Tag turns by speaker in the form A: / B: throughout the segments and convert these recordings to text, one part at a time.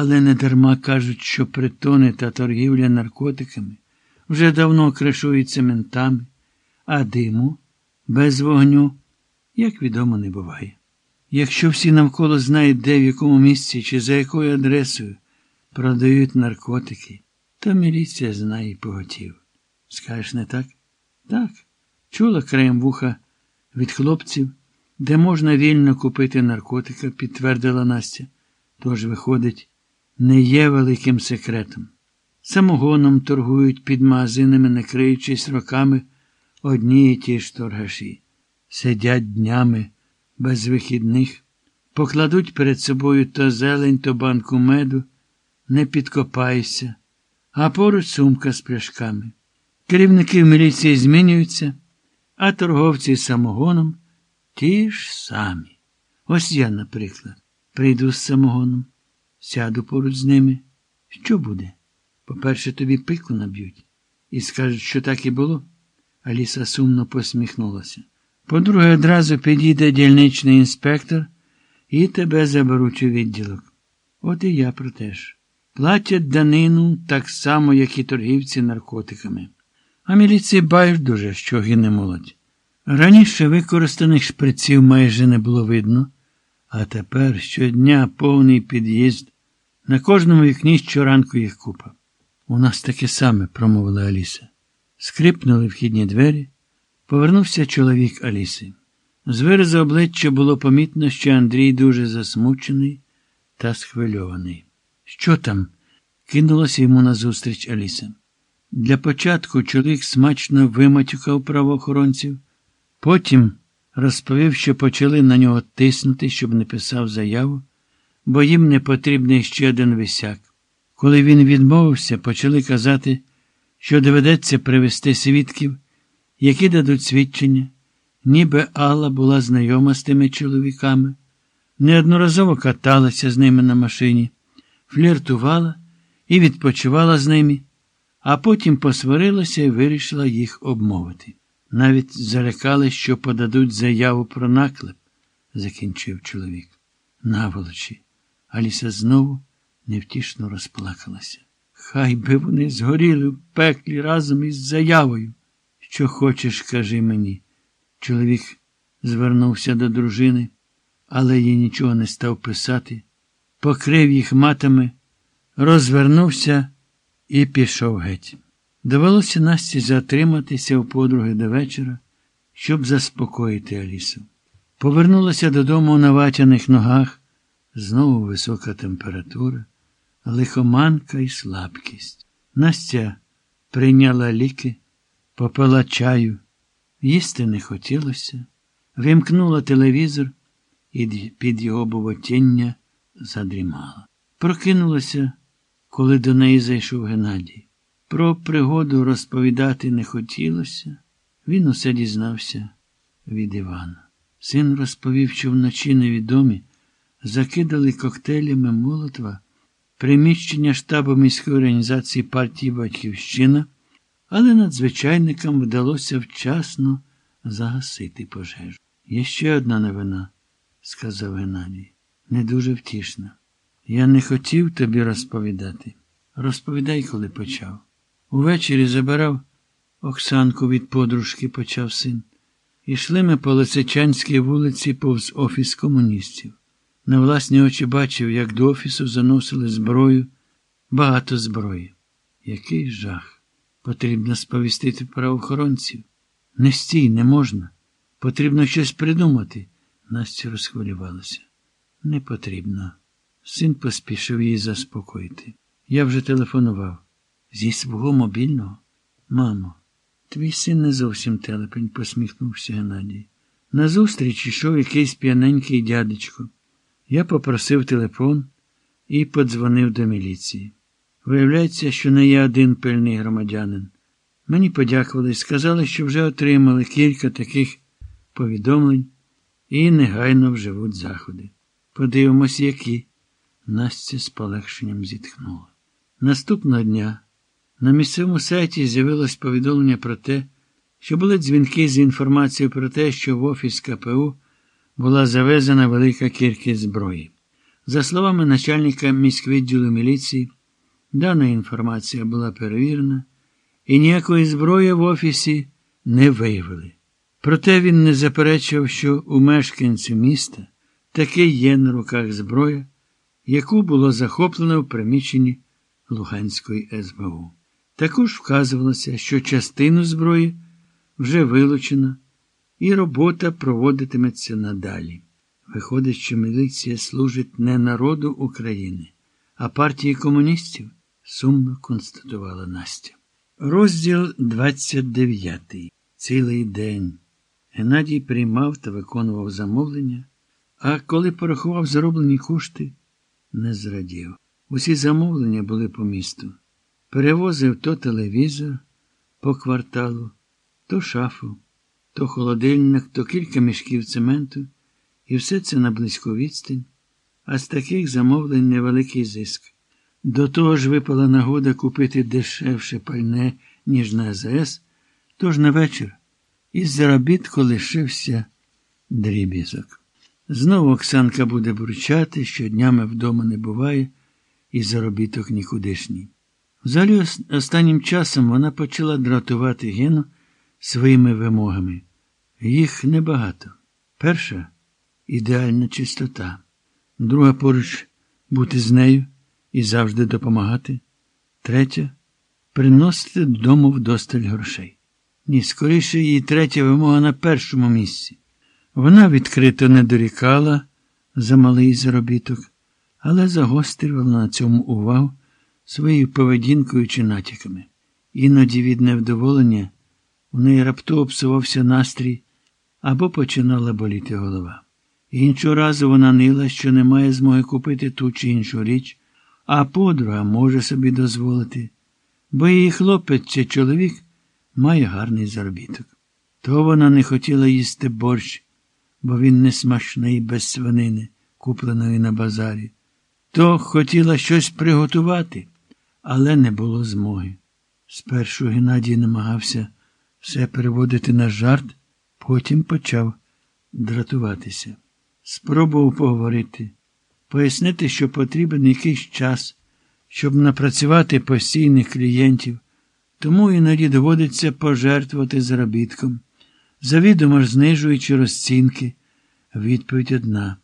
A: Але не дарма кажуть, що притони та торгівля наркотиками вже давно кришуються ментами, а диму без вогню, як відомо, не буває. Якщо всі навколо знають, де в якому місці чи за якою адресою продають наркотики, то міліція знає і поготів. Скажеш, не так? Так. Чула краєм вуха від хлопців, де можна вільно купити наркотика, підтвердила Настя. Тож, виходить, не є великим секретом. Самогоном торгують під магазинами, не криючись роками одні і ті ж торгаші. Сидять днями без вихідних, покладуть перед собою то зелень, то банку меду, не підкопайся, а поруч сумка з пляшками. Керівники в міліції змінюються, а торговці самогоном ті ж самі. Ось я, наприклад, прийду з самогоном, сяду поруч з ними. Що буде? По-перше, тобі пику наб'ють і скажуть, що так і було. Аліса сумно посміхнулася. По-друге, одразу підійде дільничний інспектор і тебе заберуть у відділок. От і я про те ж. Платять данину так само, як і торгівці наркотиками. А міліції байдуже, що гине молодь. Раніше використаних шприців майже не було видно, а тепер щодня повний під'їзд. На кожному вікні щоранку їх купа. У нас таке саме, промовила Аліса. Скрипнули вхідні двері. Повернувся чоловік Аліси. З виразу обличчя було помітно, що Андрій дуже засмучений та схвильований. Що там? кинулася йому назустріч Аліса. Для початку чоловік смачно виматюкав правоохоронців, потім розповів, що почали на нього тиснути, щоб не писав заяву, бо їм не потрібний ще один висяк. Коли він відмовився, почали казати, що доведеться привести свідків, які дадуть свідчення, ніби Алла була знайома з тими чоловіками, неодноразово каталася з ними на машині, фліртувала і відпочивала з ними, а потім посварилася і вирішила їх обмовити. Навіть залякали, що подадуть заяву про наклеп, закінчив чоловік. Наволочі. Аліса знову невтішно розплакалася. Хай би вони згоріли в пеклі разом із заявою. Що хочеш, кажи мені. Чоловік звернувся до дружини, але їй нічого не став писати, покрив їх матами, розвернувся і пішов геть. Довелося Насті затриматися у подруги до вечора, щоб заспокоїти Алісу. Повернулася додому на ватяних ногах, знову висока температура, лихоманка і слабкість. Настя прийняла ліки, попила чаю, їсти не хотілося, вимкнула телевізор і під його бовотіння задрімала. Прокинулася, коли до неї зайшов Геннадій. Про пригоду розповідати не хотілося. Він усе дізнався від Івана. Син розповів, що вночі невідомі закидали коктейлями молотва приміщення штабу міської організації партії Батьківщина, але надзвичайникам вдалося вчасно загасити пожежу. Є ще одна новина, сказав Геннадій, не дуже втішна. Я не хотів тобі розповідати. Розповідай, коли почав. Увечері забирав Оксанку від подружки, почав син. Ішли ми по Лисичанській вулиці повз офіс комуністів. На власні очі бачив, як до офісу заносили зброю, багато зброї. Який жах. Потрібно сповістити правоохоронців. Не стій, не можна. Потрібно щось придумати. Настя розхвилювалася. Не потрібно. Син поспішив її заспокоїти. Я вже телефонував. Зі свого мобільного? Мамо, твій син не зовсім телепень, посміхнувся Геннадій. Назустріч ішов якийсь п'яненький дядечко. Я попросив телефон і подзвонив до міліції. Виявляється, що не я один пильний громадянин. Мені подякували сказали, що вже отримали кілька таких повідомлень і негайно вживуть заходи. Подивимось, які. Настя з полегшенням зітхнула. Наступного дня на місцевому сайті з'явилось повідомлення про те, що були дзвінки з інформацією про те, що в офіс КПУ була завезена велика кількість зброї. За словами начальника міськвідділу міліції, дана інформація була перевірена, і ніякої зброї в офісі не виявили. Проте він не заперечив, що у мешканців міста таки є на руках зброя, яку було захоплено в приміщенні Луганської СБУ. Також вказувалося, що частину зброї вже вилучено, і робота проводитиметься надалі. Виходить, що міліція служить не народу України, а партії комуністів, сумно констатувала Настя. Розділ 29. Цілий день. Геннадій приймав та виконував замовлення, а коли порахував зароблені кошти, не зрадів. Усі замовлення були по місту. Перевозив то телевізор по кварталу, то шафу, то холодильник, то кілька мішків цементу, і все це на близьку відстань, а з таких замовлень невеликий зиск. До того ж випала нагода купити дешевше пальне, ніж на АЗС, тож на вечір із заробітку лишився дрібізок. Знову Оксанка буде бурчати, що днями вдома не буває, і заробіток нікудишній. Взагалі, останнім часом вона почала дратувати Гену своїми вимогами. Їх небагато. Перша ідеальна чистота, друга поруч бути з нею і завжди допомагати. Третя приносити додому вдосталь грошей. Ні, скоріше її третя вимога на першому місці. Вона відкрито не дорікала за малий заробіток, але загострювала на цьому увагу своєю поведінкою чи натяками. Іноді від невдоволення у неї раптово псувався настрій або починала боліти голова. Іншого разу вона нила, що не має змоги купити ту чи іншу річ, а подруга може собі дозволити, бо її хлопець чи чоловік має гарний заробіток. То вона не хотіла їсти борщ, бо він не смачний без свинини, купленої на базарі. То хотіла щось приготувати, але не було змоги. Спершу Геннадій намагався все переводити на жарт, потім почав дратуватися. Спробував поговорити, пояснити, що потрібен якийсь час, щоб напрацювати постійних клієнтів, тому іноді доводиться пожертвувати заробітком, завідомо ж знижуючи розцінки. Відповідь одна.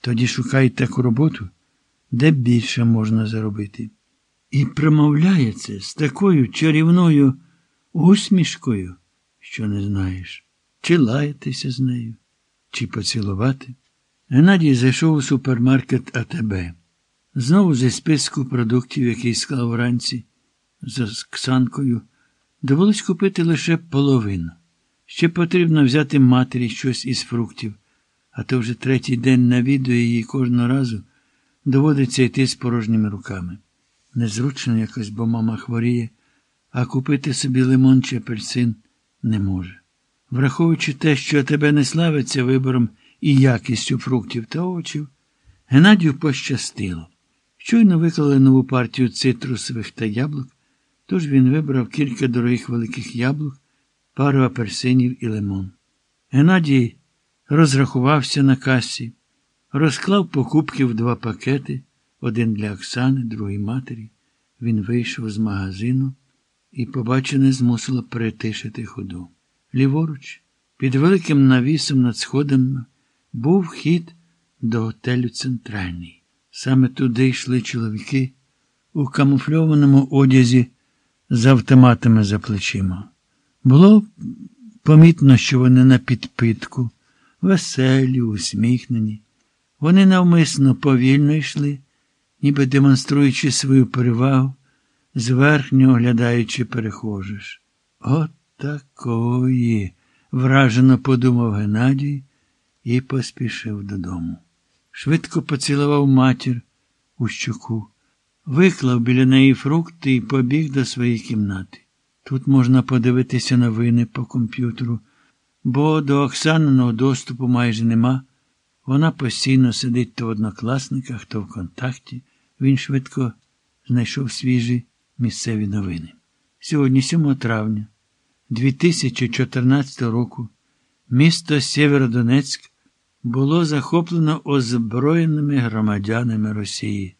A: Тоді шукай таку роботу, де більше можна заробити. І промовляє це з такою чарівною усмішкою, що не знаєш, чи лаятися з нею, чи поцілувати. Геннадій зайшов у супермаркет АТБ. Знову зі списку продуктів, який склав вранці, за Ксанкою, довелось купити лише половину. Ще потрібно взяти матері щось із фруктів, а то вже третій день навідує її кожного разу доводиться йти з порожніми руками. Незручно якось, бо мама хворіє, а купити собі лимон чи апельсин не може. Враховуючи те, що тебе не славиться вибором і якістю фруктів та овочів, Геннадію пощастило. Щойно виклали нову партію цитрусових та яблук, тож він вибрав кілька дорогих великих яблук, пару апельсинів і лимон. Геннадій розрахувався на касі, розклав покупки в два пакети, один для Оксани, другий матері. Він вийшов з магазину і побачене змусило перетишити ходу. Ліворуч, під великим навісом над сходами, був вхід до готелю Центральний. Саме туди йшли чоловіки у камуфльованому одязі з автоматами за плечима. Було помітно, що вони на підпитку, веселі, усміхнені. Вони навмисно повільно йшли, ніби демонструючи свою перевагу, зверхньо оглядаючи перехожиш. От такої, вражено подумав Геннадій і поспішив додому. Швидко поцілував матір у щоку, виклав біля неї фрукти і побіг до своєї кімнати. Тут можна подивитися новини по комп'ютеру, бо до Оксаниного доступу майже нема. Вона постійно сидить то в однокласниках, то в контакті. Він швидко знайшов свіжі місцеві новини. Сьогодні, 7 травня 2014 року, місто Сєвєродонецьк було захоплено озброєними громадянами Росії,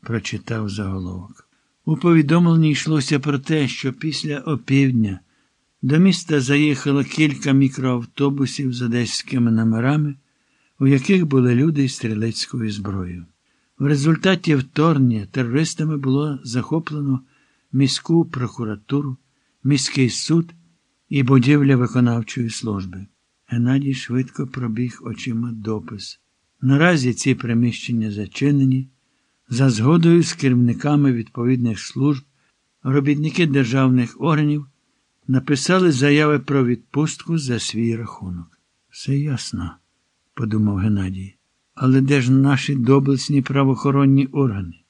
A: прочитав заголовок. У повідомленні йшлося про те, що після опівдня до міста заїхало кілька мікроавтобусів з одеськими номерами, у яких були люди із стрілецькою зброєю. В результаті вторгнення терористами було захоплено міську прокуратуру, міський суд і будівля виконавчої служби. Геннадій швидко пробіг очима допис. Наразі ці приміщення зачинені. За згодою з керівниками відповідних служб, робітники державних органів написали заяви про відпустку за свій рахунок. Все ясно, подумав Геннадій. Але де ж наші доблесні правоохоронні органи?